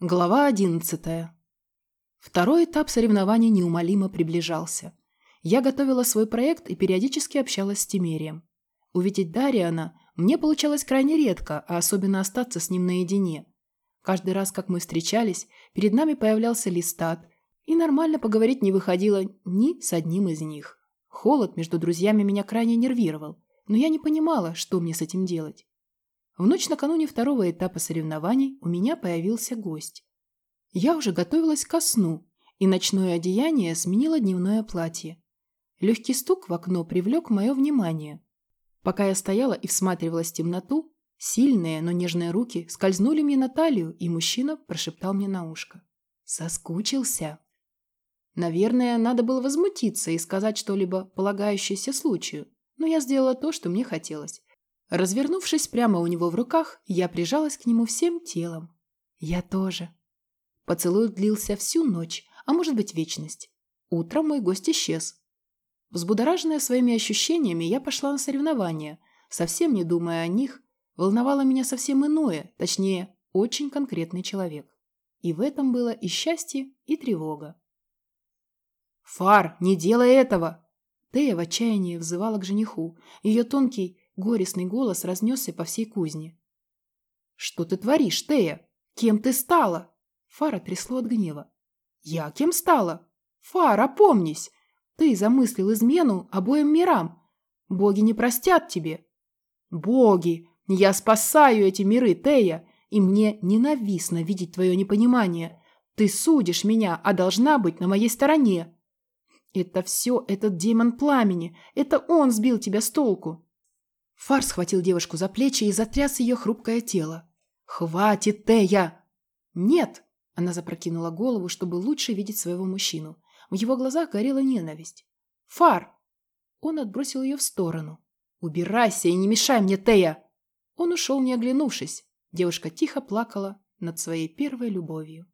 Глава одиннадцатая. Второй этап соревнований неумолимо приближался. Я готовила свой проект и периодически общалась с Тимерием. Увидеть Дариана мне получалось крайне редко, а особенно остаться с ним наедине. Каждый раз, как мы встречались, перед нами появлялся листат, и нормально поговорить не выходило ни с одним из них. Холод между друзьями меня крайне нервировал, но я не понимала, что мне с этим делать. В ночь накануне второго этапа соревнований у меня появился гость. Я уже готовилась ко сну, и ночное одеяние сменило дневное платье. Легкий стук в окно привлек мое внимание. Пока я стояла и всматривалась в темноту, сильные, но нежные руки скользнули мне на талию, и мужчина прошептал мне на ушко. Соскучился. Наверное, надо было возмутиться и сказать что-либо, полагающееся случаю, но я сделала то, что мне хотелось. Развернувшись прямо у него в руках, я прижалась к нему всем телом. Я тоже. Поцелуй длился всю ночь, а может быть вечность. Утром мой гость исчез. Взбудораженная своими ощущениями, я пошла на соревнования, совсем не думая о них, волновало меня совсем иное, точнее, очень конкретный человек. И в этом было и счастье, и тревога. «Фар, не делай этого!» Тея в отчаянии взывала к жениху. Ее тонкий, Горестный голос разнесся по всей кузне. «Что ты творишь, Тея? Кем ты стала?» Фара трясло от гнева. «Я кем стала? Фара, помнись! Ты замыслил измену обоим мирам. Боги не простят тебе!» «Боги! Я спасаю эти миры, Тея, и мне ненавистно видеть твое непонимание. Ты судишь меня, а должна быть на моей стороне!» «Это все этот демон пламени! Это он сбил тебя с толку!» Фар схватил девушку за плечи и затряс ее хрупкое тело. «Хватит, Тея!» «Нет!» Она запрокинула голову, чтобы лучше видеть своего мужчину. В его глазах горела ненависть. «Фар!» Он отбросил ее в сторону. «Убирайся и не мешай мне, Тея!» Он ушел, не оглянувшись. Девушка тихо плакала над своей первой любовью.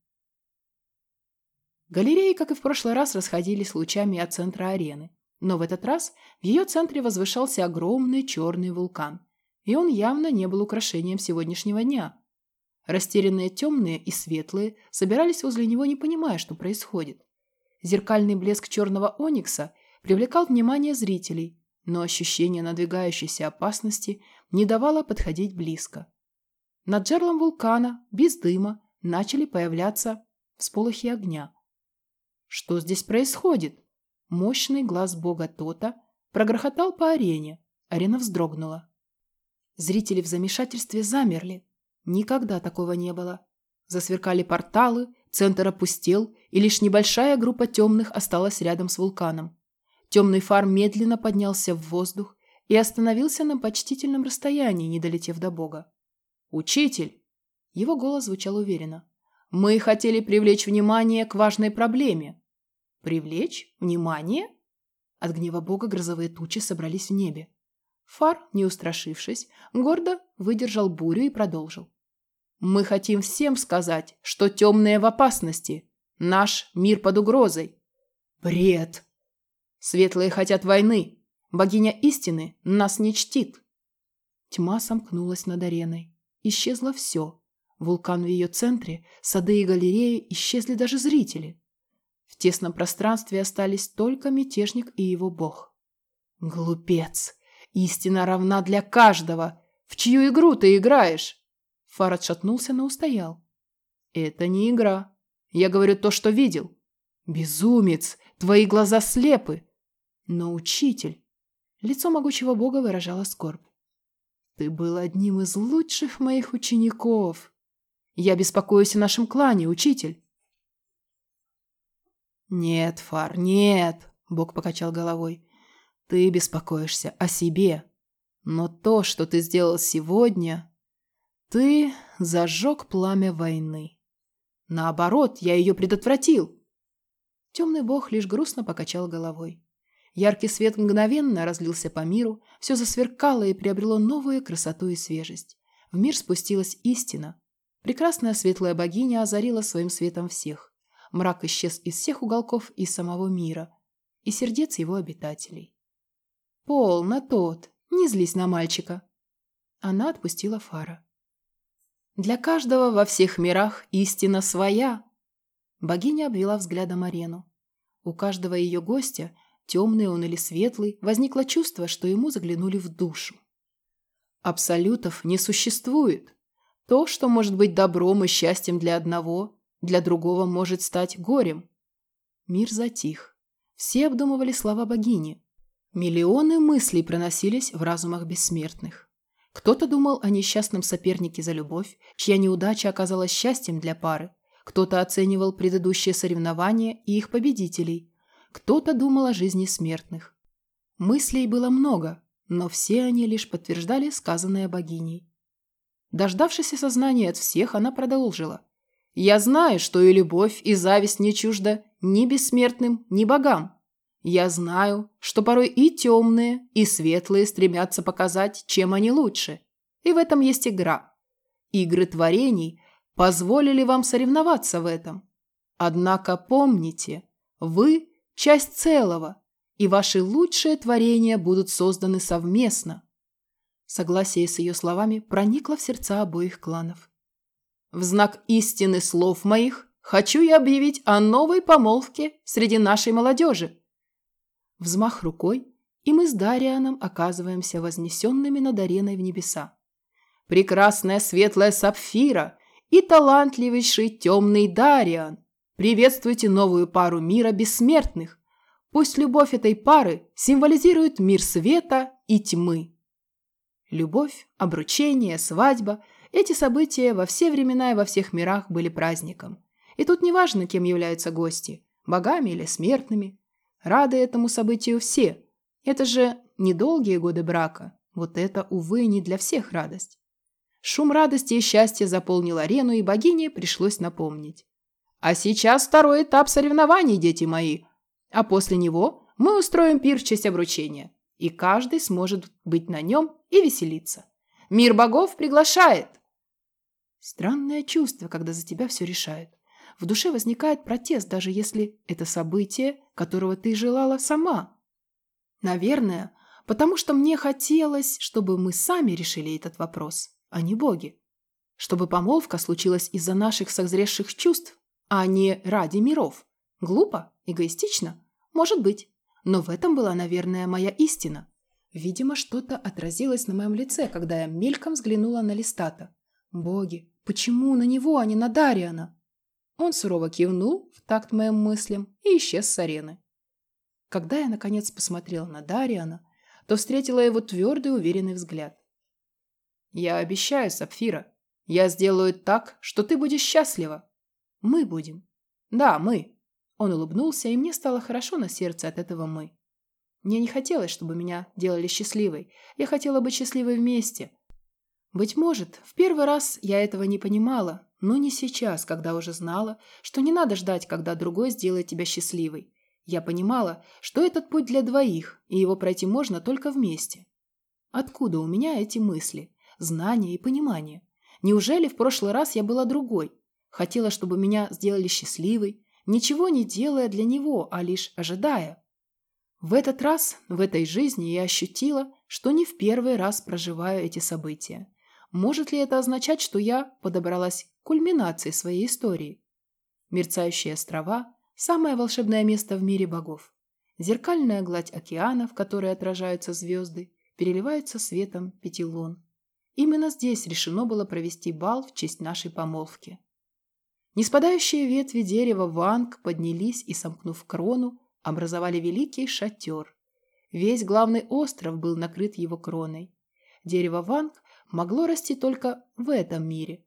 Галереи, как и в прошлый раз, расходились лучами от центра арены. Но в этот раз в ее центре возвышался огромный черный вулкан, и он явно не был украшением сегодняшнего дня. Растерянные темные и светлые собирались возле него, не понимая, что происходит. Зеркальный блеск черного оникса привлекал внимание зрителей, но ощущение надвигающейся опасности не давало подходить близко. Над жерлом вулкана, без дыма, начали появляться всполохи огня. Что здесь происходит? Мощный глаз бога Тота прогрохотал по арене. Арена вздрогнула. Зрители в замешательстве замерли. Никогда такого не было. Засверкали порталы, центр опустел, и лишь небольшая группа темных осталась рядом с вулканом. Темный фар медленно поднялся в воздух и остановился на почтительном расстоянии, не долетев до бога. «Учитель!» Его голос звучал уверенно. «Мы хотели привлечь внимание к важной проблеме. Привлечь? Внимание? От гнева бога грозовые тучи собрались в небе. Фар, не устрашившись, гордо выдержал бурю и продолжил. «Мы хотим всем сказать, что темные в опасности. Наш мир под угрозой». «Бред!» «Светлые хотят войны. Богиня истины нас не чтит». Тьма сомкнулась над ареной. Исчезло все. Вулкан в ее центре, сады и галереи, исчезли даже зрители. В тесном пространстве остались только мятежник и его бог. «Глупец! Истина равна для каждого! В чью игру ты играешь?» Фар отшатнулся, но устоял. «Это не игра. Я говорю то, что видел. Безумец! Твои глаза слепы!» «Но учитель...» Лицо могучего бога выражало скорбь. «Ты был одним из лучших моих учеников. Я беспокоюсь о нашем клане, учитель. «Нет, Фар, нет!» – Бог покачал головой. «Ты беспокоишься о себе. Но то, что ты сделал сегодня, ты зажег пламя войны. Наоборот, я ее предотвратил!» Темный бог лишь грустно покачал головой. Яркий свет мгновенно разлился по миру, все засверкало и приобрело новую красоту и свежесть. В мир спустилась истина. Прекрасная светлая богиня озарила своим светом всех. Мрак исчез из всех уголков и самого мира, и сердец его обитателей. «Полно тот! Не злись на мальчика!» Она отпустила Фара. Для каждого во всех мирах истина своя. Богиня обвела взглядом арену. У каждого ее гостя, темный он или светлый, возникло чувство, что ему заглянули в душу. Абсолютов не существует. То, что может быть добром и счастьем для одного, для другого может стать горем. Мир затих. Все обдумывали слова богини. Миллионы мыслей проносились в разумах бессмертных. Кто-то думал о несчастном сопернике за любовь, чья неудача оказалась счастьем для пары. Кто-то оценивал предыдущие соревнования и их победителей. Кто-то думал о жизни смертных. Мыслей было много, но все они лишь подтверждали сказанное богиней. Дождавшись осознания от всех, она продолжила. «Я знаю, что и любовь, и зависть не чужда ни бессмертным, ни богам. Я знаю, что порой и темные, и светлые стремятся показать, чем они лучше. И в этом есть игра. Игры творений позволили вам соревноваться в этом. Однако помните, вы – часть целого, и ваши лучшие творения будут созданы совместно. Согласие с ее словами проникло в сердца обоих кланов. В знак истины слов моих хочу я объявить о новой помолвке среди нашей молодежи. Взмах рукой, и мы с Дарианом оказываемся вознесенными над ареной в небеса. Прекрасная светлая Сапфира и талантливейший темный Дариан. Приветствуйте новую пару мира бессмертных. Пусть любовь этой пары символизирует мир света и тьмы. Любовь, обручение, свадьба – эти события во все времена и во всех мирах были праздником. И тут неважно, кем являются гости – богами или смертными – Рады этому событию все. Это же недолгие годы брака. Вот это, увы, не для всех радость. Шум радости и счастья заполнил арену, и богине пришлось напомнить. А сейчас второй этап соревнований, дети мои. А после него мы устроим пир в честь обручения. И каждый сможет быть на нем и веселиться. Мир богов приглашает. Странное чувство, когда за тебя все решают в душе возникает протест, даже если это событие, которого ты желала сама. Наверное, потому что мне хотелось, чтобы мы сами решили этот вопрос, а не боги. Чтобы помолвка случилась из-за наших созревших чувств, а не ради миров. Глупо? Эгоистично? Может быть. Но в этом была, наверное, моя истина. Видимо, что-то отразилось на моем лице, когда я мельком взглянула на Листата. Боги, почему на него, а не на Дариана? Он сурово кивнул в такт моим мыслям и исчез с арены. Когда я, наконец, посмотрела на Дариана, то встретила его твердый уверенный взгляд. «Я обещаю, Сапфира, я сделаю так, что ты будешь счастлива. Мы будем. Да, мы». Он улыбнулся, и мне стало хорошо на сердце от этого «мы». Мне не хотелось, чтобы меня делали счастливой. Я хотела быть счастливой вместе. Быть может, в первый раз я этого не понимала, но не сейчас, когда уже знала, что не надо ждать, когда другой сделает тебя счастливой. Я понимала, что этот путь для двоих, и его пройти можно только вместе. Откуда у меня эти мысли, знания и понимание? Неужели в прошлый раз я была другой? Хотела, чтобы меня сделали счастливой, ничего не делая для него, а лишь ожидая. В этот раз, в этой жизни я ощутила, что не в первый раз проживаю эти события. Может ли это означать, что я подобралась к кульминации своей истории? Мерцающие острова – самое волшебное место в мире богов. Зеркальная гладь океана, в которой отражаются звезды, переливается светом пяти лун. Именно здесь решено было провести бал в честь нашей помолвки. Неспадающие ветви дерева ванг поднялись и, сомкнув крону, образовали великий шатер. Весь главный остров был накрыт его кроной. Дерево ванг могло расти только в этом мире.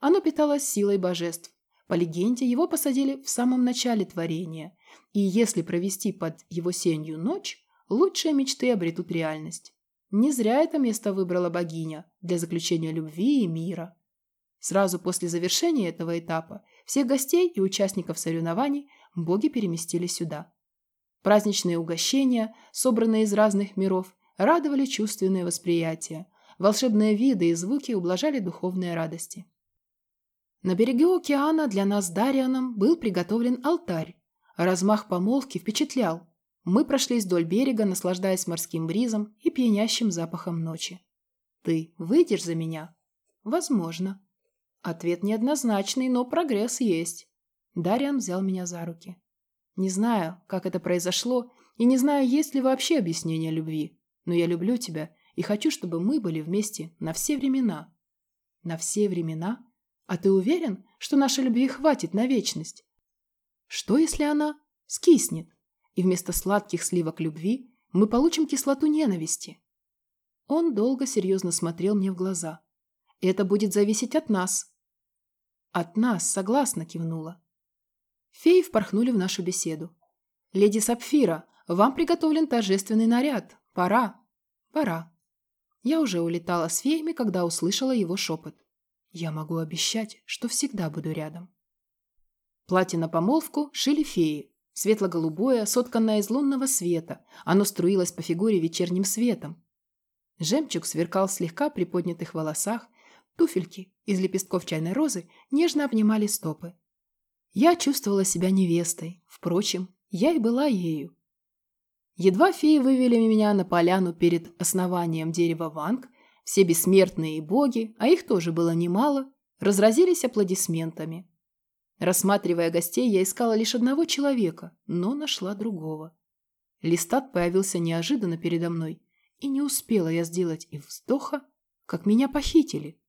Оно питалось силой божеств. По легенде, его посадили в самом начале творения, и если провести под его сенью ночь, лучшие мечты обретут реальность. Не зря это место выбрала богиня для заключения любви и мира. Сразу после завершения этого этапа всех гостей и участников соревнований боги переместили сюда. Праздничные угощения, собранные из разных миров, радовали чувственное восприятие, волшебные виды и звуки ублажали духовные радости. На берегу океана для нас с Дарианом был приготовлен алтарь. Размах помолвки впечатлял. Мы прошлись вдоль берега, наслаждаясь морским бризом и пьянящим запахом ночи. «Ты выйдешь за меня?» «Возможно». Ответ неоднозначный, но прогресс есть. Дариан взял меня за руки. Не знаю, как это произошло, и не знаю, есть ли вообще объяснение любви, но я люблю тебя и хочу, чтобы мы были вместе на все времена. На все времена? А ты уверен, что нашей любви хватит на вечность? Что, если она скиснет, и вместо сладких сливок любви мы получим кислоту ненависти? Он долго серьезно смотрел мне в глаза. Это будет зависеть от нас. От нас, согласно кивнула. Феи впорхнули в нашу беседу. «Леди Сапфира, вам приготовлен торжественный наряд. Пора. Пора». Я уже улетала с феями, когда услышала его шепот. Я могу обещать, что всегда буду рядом. Платье на помолвку шили феи. Светло-голубое, сотканное из лунного света. Оно струилось по фигуре вечерним светом. Жемчуг сверкал в слегка приподнятых волосах. Туфельки из лепестков чайной розы нежно обнимали стопы. Я чувствовала себя невестой. Впрочем, я и была ею. Едва феи вывели меня на поляну перед основанием дерева Ванг, все бессмертные боги, а их тоже было немало, разразились аплодисментами. Рассматривая гостей, я искала лишь одного человека, но нашла другого. Листат появился неожиданно передо мной, и не успела я сделать и вздоха, как меня похитили.